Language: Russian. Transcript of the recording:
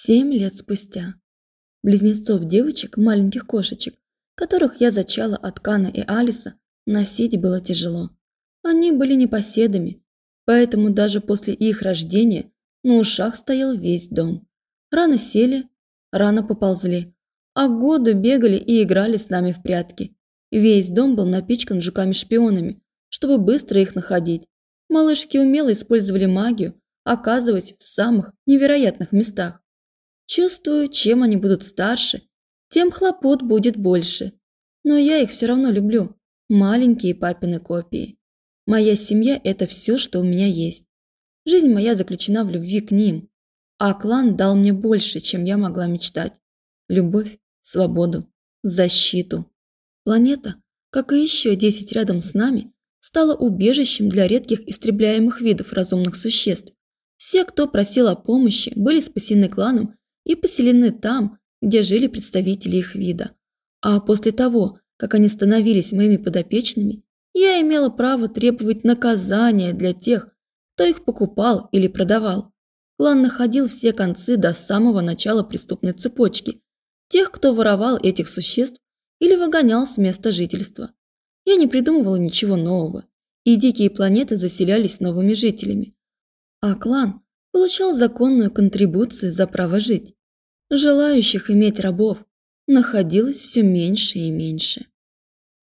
Семь лет спустя. Близнецов девочек, маленьких кошечек, которых я зачала от Кана и Алиса, носить было тяжело. Они были непоседами, поэтому даже после их рождения на ушах стоял весь дом. Рано сели, рано поползли, а годы бегали и играли с нами в прятки. Весь дом был напичкан жуками-шпионами, чтобы быстро их находить. Малышки умело использовали магию, оказывать в самых невероятных местах. Чувствую, чем они будут старше, тем хлопот будет больше. Но я их все равно люблю. Маленькие папины копии. Моя семья – это все, что у меня есть. Жизнь моя заключена в любви к ним. А клан дал мне больше, чем я могла мечтать. Любовь, свободу, защиту. Планета, как и еще десять рядом с нами, стала убежищем для редких истребляемых видов разумных существ. Все, кто просил о помощи, были спасены кланом и поселены там, где жили представители их вида. А после того, как они становились моими подопечными, я имела право требовать наказания для тех, кто их покупал или продавал. Клан находил все концы до самого начала преступной цепочки, тех, кто воровал этих существ или выгонял с места жительства. Я не придумывала ничего нового, и дикие планеты заселялись новыми жителями. А клан получал законную контрибуцию за право жить. Желающих иметь рабов находилось все меньше и меньше.